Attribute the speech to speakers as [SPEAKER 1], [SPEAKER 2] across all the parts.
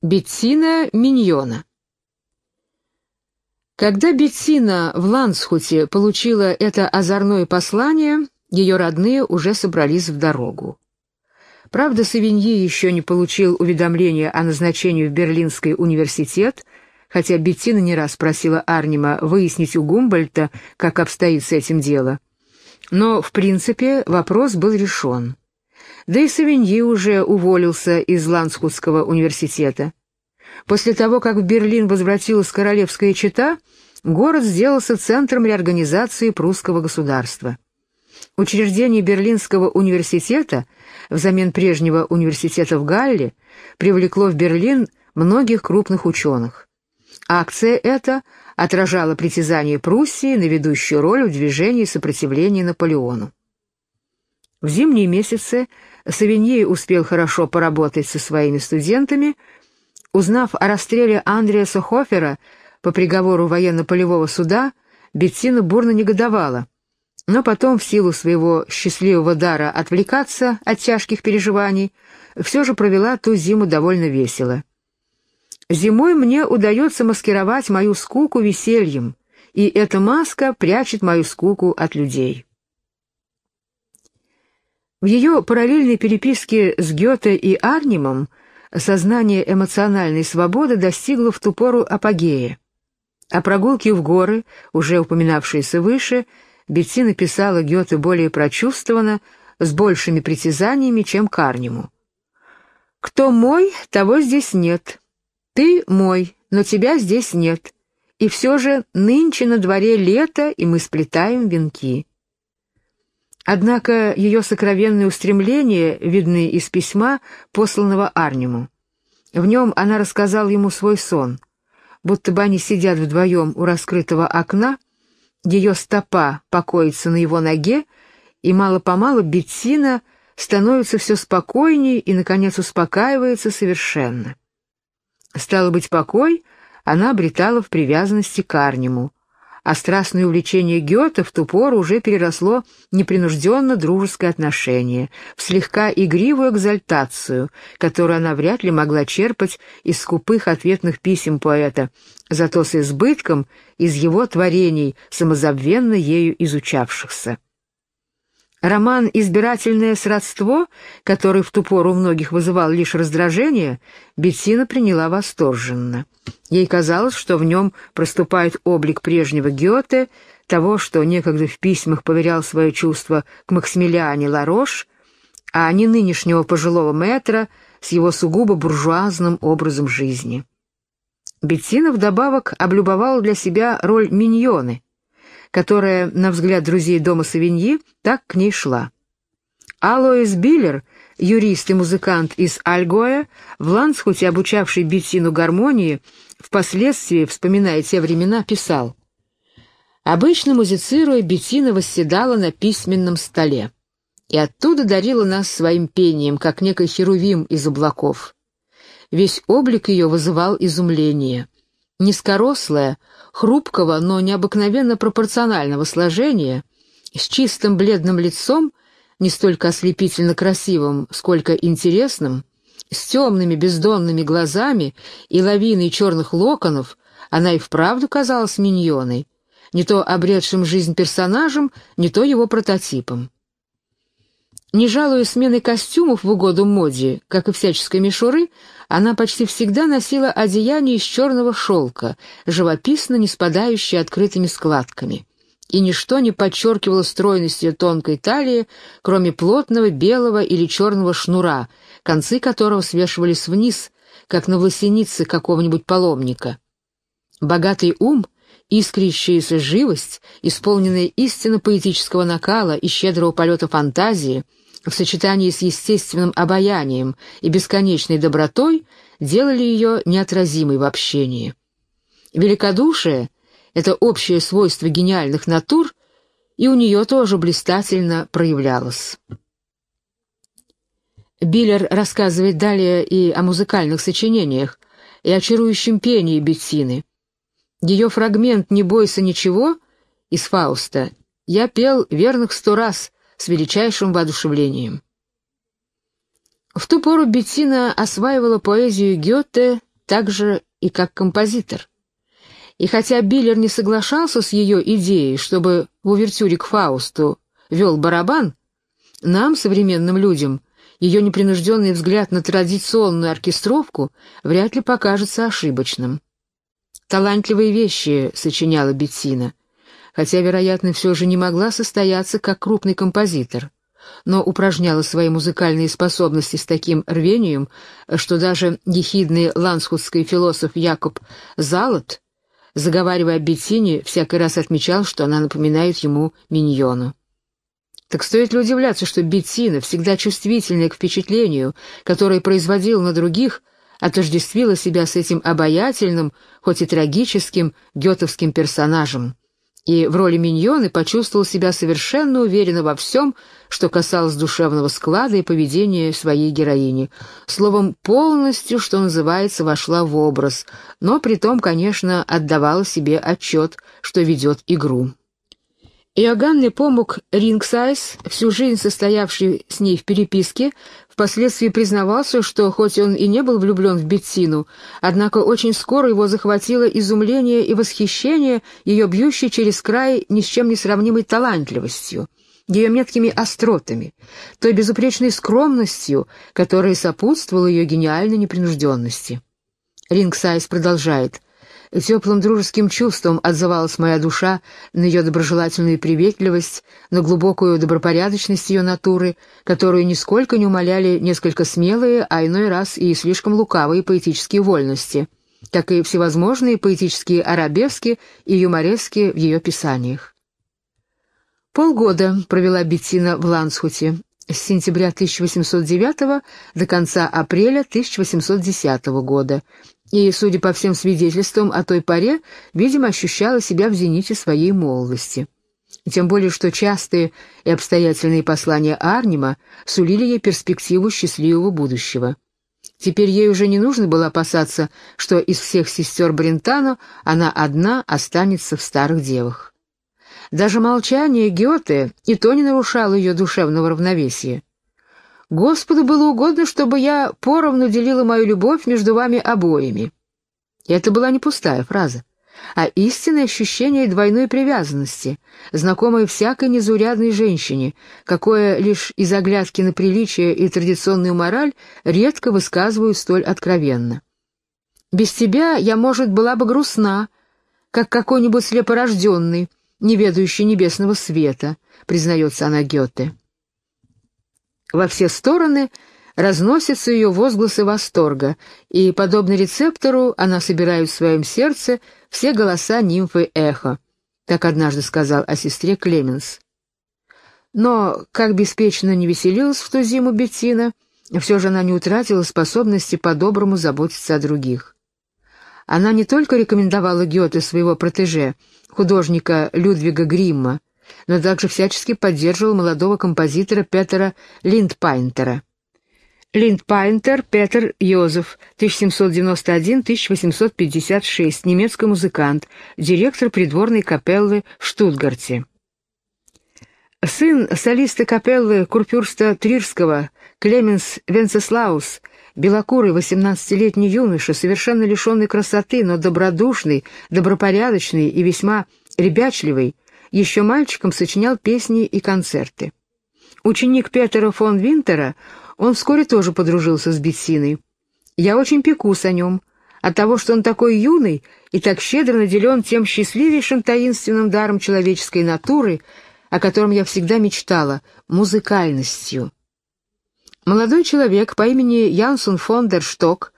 [SPEAKER 1] Беттина Миньона Когда Беттина в Лансхуте получила это озорное послание, ее родные уже собрались в дорогу. Правда, Савиньи еще не получил уведомления о назначении в Берлинский университет, хотя Беттина не раз просила Арнима выяснить у Гумбольта, как обстоит с этим дело. Но, в принципе, вопрос был решен. Да и Савиньи уже уволился из Ланскутского университета. После того, как в Берлин возвратилась королевская чета, город сделался центром реорганизации прусского государства. Учреждение Берлинского университета взамен прежнего университета в Галле привлекло в Берлин многих крупных ученых. Акция эта отражала притязание Пруссии на ведущую роль в движении сопротивления Наполеону. В зимние месяцы Савиньи успел хорошо поработать со своими студентами. Узнав о расстреле Андреаса Хофера по приговору военно-полевого суда, Беттина бурно негодовала, но потом, в силу своего счастливого дара отвлекаться от тяжких переживаний, все же провела ту зиму довольно весело. Зимой мне удается маскировать мою скуку весельем, и эта маска прячет мою скуку от людей. В ее параллельной переписке с Гёте и Арнимом сознание эмоциональной свободы достигло в ту пору апогея. О прогулке в горы, уже упоминавшиеся выше, Беттина писала Гёте более прочувствованно, с большими притязаниями, чем Карниму. «Кто мой, того здесь нет. Ты мой, но тебя здесь нет. И все же нынче на дворе лето, и мы сплетаем венки. Однако ее сокровенные устремления видны из письма, посланного Арниму. В нем она рассказала ему свой сон, будто бы они сидят вдвоем у раскрытого окна, ее стопа покоится на его ноге, и мало-помалу Беттина становится все спокойнее и, наконец, успокаивается совершенно. Стало быть, покой она обретала в привязанности к Арниму, а страстное увлечение Гёте в ту пору уже переросло непринужденно дружеское отношение, в слегка игривую экзальтацию, которую она вряд ли могла черпать из скупых ответных писем поэта, зато с избытком из его творений, самозабвенно ею изучавшихся. Роман «Избирательное сродство», который в ту пору у многих вызывал лишь раздражение, Беттина приняла восторженно. Ей казалось, что в нем проступает облик прежнего Гёте, того, что некогда в письмах поверял свое чувство к Максимилиане Ларош, а не нынешнего пожилого метра с его сугубо буржуазным образом жизни. Беттина вдобавок облюбовала для себя роль миньоны — которая, на взгляд друзей дома Савиньи, так к ней шла. Алоис Биллер, юрист и музыкант из Альгоя, в Лансхуте обучавший Беттину гармонии, впоследствии, вспоминая те времена, писал «Обычно музицируя, Беттина восседала на письменном столе и оттуда дарила нас своим пением, как некий херувим из облаков. Весь облик ее вызывал изумление. Низкорослая, хрупкого, но необыкновенно пропорционального сложения, с чистым бледным лицом, не столько ослепительно красивым, сколько интересным, с темными бездонными глазами и лавиной черных локонов, она и вправду казалась миньоной, не то обретшим жизнь персонажем, не то его прототипом. Не жалуя смены костюмов в угоду моде, как и всяческой мишуры, она почти всегда носила одеяние из черного шелка, живописно не спадающее открытыми складками. И ничто не подчеркивало стройность ее тонкой талии, кроме плотного белого или черного шнура, концы которого свешивались вниз, как на власенице какого-нибудь паломника. Богатый ум — искрящаяся живость, исполненная истинно поэтического накала и щедрого полета фантазии — в сочетании с естественным обаянием и бесконечной добротой делали ее неотразимой в общении. Великодушие — это общее свойство гениальных натур, и у нее тоже блистательно проявлялось. Биллер рассказывает далее и о музыкальных сочинениях, и о чарующем пении Беттины. Ее фрагмент «Не бойся ничего» из Фауста я пел верных сто раз — с величайшим воодушевлением. В ту пору Беттина осваивала поэзию Гёте так же и как композитор. И хотя Биллер не соглашался с ее идеей, чтобы в увертюре к Фаусту вел барабан, нам, современным людям, ее непринужденный взгляд на традиционную оркестровку вряд ли покажется ошибочным. Талантливые вещи сочиняла Беттина, хотя, вероятно, все же не могла состояться как крупный композитор, но упражняла свои музыкальные способности с таким рвением, что даже ехидный ланскутский философ Якоб Залот, заговаривая о Беттине, всякий раз отмечал, что она напоминает ему миньону. Так стоит ли удивляться, что Беттина, всегда чувствительная к впечатлению, которое производил на других, отождествила себя с этим обаятельным, хоть и трагическим, гетовским персонажем, и в роли миньоны почувствовал себя совершенно уверенно во всем, что касалось душевного склада и поведения своей героини. Словом, полностью, что называется, вошла в образ, но при том, конечно, отдавала себе отчет, что ведет игру. Иоганн Непомук Рингсайс, всю жизнь состоявший с ней в переписке, впоследствии признавался, что хоть он и не был влюблен в Беттину, однако очень скоро его захватило изумление и восхищение ее бьющей через край ни с чем не сравнимой талантливостью, ее меткими остротами, той безупречной скромностью, которая сопутствовала ее гениальной непринужденности. Рингсайс продолжает – Теплым дружеским чувством отзывалась моя душа на ее доброжелательную приветливость, на глубокую добропорядочность ее натуры, которую нисколько не умоляли несколько смелые, а иной раз и слишком лукавые поэтические вольности, как и всевозможные поэтические арабески и юморески в ее писаниях. Полгода провела Беттина в Лансхуте, с сентября 1809 до конца апреля 1810 года, и, судя по всем свидетельствам о той поре, видимо, ощущала себя в зените своей молодости. Тем более, что частые и обстоятельные послания Арнима сулили ей перспективу счастливого будущего. Теперь ей уже не нужно было опасаться, что из всех сестер Брентано она одна останется в старых девах. Даже молчание Гёте и то не нарушало ее душевного равновесия. Господу было угодно, чтобы я поровну делила мою любовь между вами обоими. Это была не пустая фраза, а истинное ощущение двойной привязанности, знакомое всякой незаурядной женщине, какое лишь из оглядки на приличие и традиционную мораль редко высказывают столь откровенно. Без тебя я, может, была бы грустна, как какой-нибудь слепорожденный, не ведающий небесного света, признается она Гёте. Во все стороны разносятся ее возгласы восторга, и, подобно рецептору, она собирает в своем сердце все голоса нимфы эхо, так однажды сказал о сестре Клеменс. Но, как беспечно не веселилась в ту зиму Беттина, все же она не утратила способности по-доброму заботиться о других. Она не только рекомендовала Гёте своего протеже, художника Людвига Гримма, но также всячески поддерживал молодого композитора Петера Линдпайнтера. Линдпайнтер Петер Йозеф, 1791-1856, немецкий музыкант, директор придворной капеллы в Штутгарте. Сын солиста капеллы Курфюрста Трирского, Клеменс Венцеслаус, белокурый 18-летний юноша, совершенно лишенный красоты, но добродушный, добропорядочный и весьма ребячливый, еще мальчиком сочинял песни и концерты. Ученик Петера фон Винтера, он вскоре тоже подружился с Беттиной. Я очень пекусь о нем, от того, что он такой юный и так щедро наделен тем счастливейшим таинственным даром человеческой натуры, о котором я всегда мечтала — музыкальностью. Молодой человек по имени Янсун фон дер Шток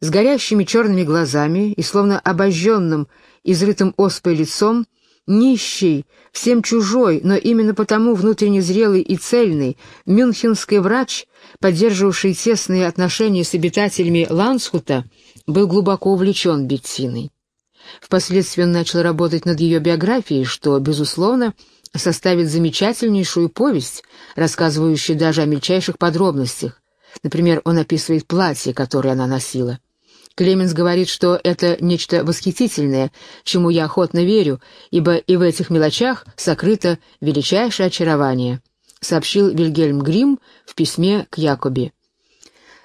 [SPEAKER 1] с горящими черными глазами и словно обожженным, изрытым оспой лицом — нищий, всем чужой, но именно потому внутренне зрелый и цельный, мюнхенский врач, поддерживавший тесные отношения с обитателями Лансхута, был глубоко увлечен Беттиной. Впоследствии он начал работать над ее биографией, что, безусловно, составит замечательнейшую повесть, рассказывающую даже о мельчайших подробностях. Например, он описывает платье, которое она носила. Клеменс говорит, что это нечто восхитительное, чему я охотно верю, ибо и в этих мелочах сокрыто величайшее очарование, сообщил Вильгельм Грим в письме к Якобе.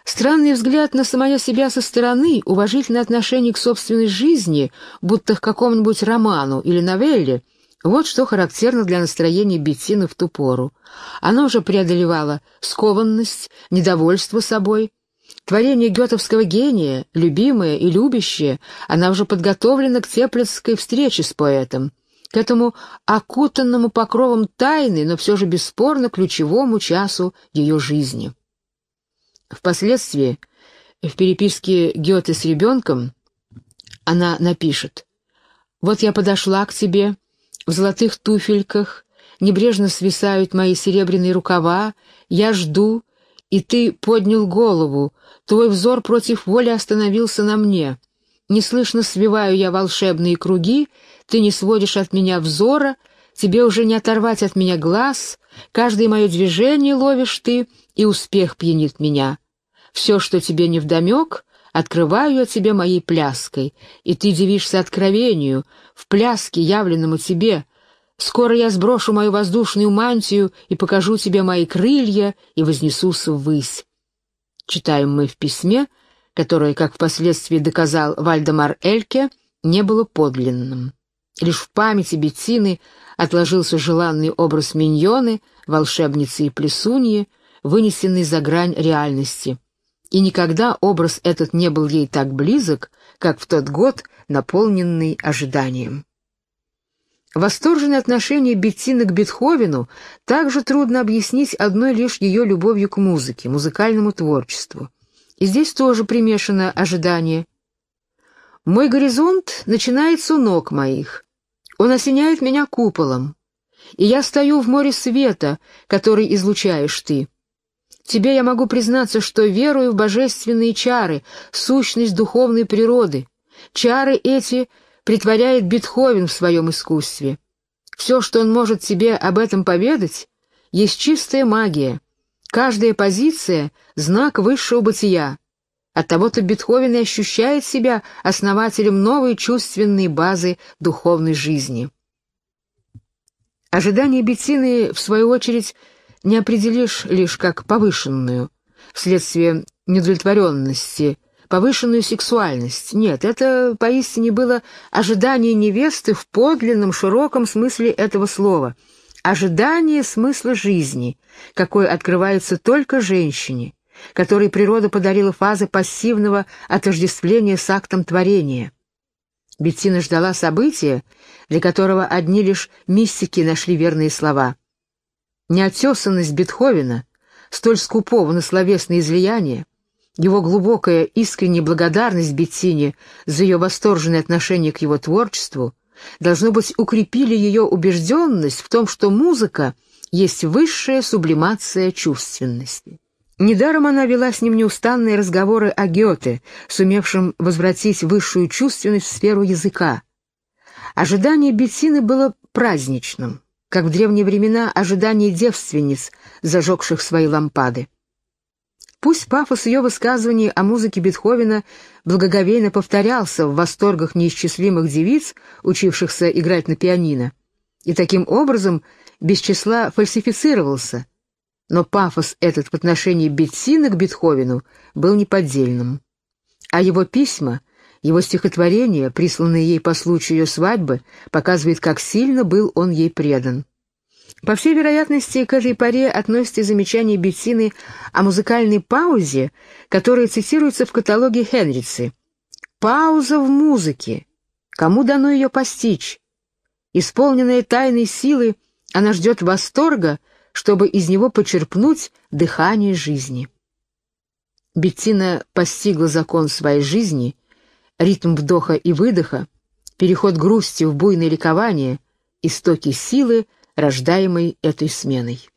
[SPEAKER 1] Странный взгляд на самое себя со стороны, уважительное отношение к собственной жизни, будто к какому-нибудь роману или новелле — вот что характерно для настроения Беттины в ту пору. Она уже преодолевала скованность, недовольство собой. Творение гетовского гения, любимое и любящее, она уже подготовлена к теплицкой встрече с поэтом, к этому окутанному покровом тайны, но все же бесспорно ключевому часу ее жизни. Впоследствии, в переписке Гёте с ребенком, она напишет «Вот я подошла к тебе, в золотых туфельках, небрежно свисают мои серебряные рукава, я жду, и ты поднял голову, твой взор против воли остановился на мне. Неслышно свиваю я волшебные круги, ты не сводишь от меня взора, тебе уже не оторвать от меня глаз, каждое мое движение ловишь ты, и успех пьянит меня. Все, что тебе невдомек, открываю я тебе моей пляской, и ты дивишься откровению, в пляске, явленному тебе. Скоро я сброшу мою воздушную мантию и покажу тебе мои крылья и вознесусь ввысь. Читаем мы в письме, которое, как впоследствии доказал Вальдемар Эльке, не было подлинным. Лишь в памяти Беттины отложился желанный образ миньоны, волшебницы и плесуньи, вынесенный за грань реальности. И никогда образ этот не был ей так близок, как в тот год, наполненный ожиданием. Восторженное отношение Беттины к Бетховену также трудно объяснить одной лишь ее любовью к музыке, музыкальному творчеству. И здесь тоже примешано ожидание. «Мой горизонт начинается у ног моих. Он осеняет меня куполом, и я стою в море света, который излучаешь ты. Тебе я могу признаться, что верую в божественные чары, сущность духовной природы. Чары эти притворяет Бетховен в своем искусстве. Все, что он может тебе об этом поведать, есть чистая магия. Каждая позиция — знак высшего бытия. Оттого-то Бетховен и ощущает себя основателем новой чувственной базы духовной жизни. Ожидание Беттины, в свою очередь, не определишь лишь как повышенную, вследствие недовлетворенности, повышенную сексуальность. Нет, это поистине было ожидание невесты в подлинном широком смысле этого слова. Ожидание смысла жизни, какой открывается только женщине, которой природа подарила фазы пассивного отождествления с актом творения. Беттина ждала события, для которого одни лишь мистики нашли верные слова — Неотесанность Бетховена, столь скупого на словесные излияния, его глубокая искренняя благодарность Беттине за ее восторженное отношение к его творчеству, должно быть, укрепили ее убежденность в том, что музыка есть высшая сублимация чувственности. Недаром она вела с ним неустанные разговоры о Гёте, сумевшем возвратить высшую чувственность в сферу языка. Ожидание Беттины было праздничным как в древние времена ожидание девственниц, зажегших свои лампады. Пусть пафос ее высказываний о музыке Бетховена благоговейно повторялся в восторгах неисчислимых девиц, учившихся играть на пианино, и таким образом без числа фальсифицировался, но пафос этот в отношении Беттины к Бетховену был неподдельным. А его письма его стихотворение, присланное ей по случаю ее свадьбы, показывает, как сильно был он ей предан. По всей вероятности, к этой паре относится замечание Беттины о музыкальной паузе, которая цитируется в каталоге Хенрицы. «Пауза в музыке. Кому дано ее постичь? Исполненная тайной силы, она ждет восторга, чтобы из него почерпнуть дыхание жизни». Беттина постигла закон своей жизни — ритм вдоха и выдоха, переход грусти в буйное ликование, истоки силы, рождаемой этой сменой.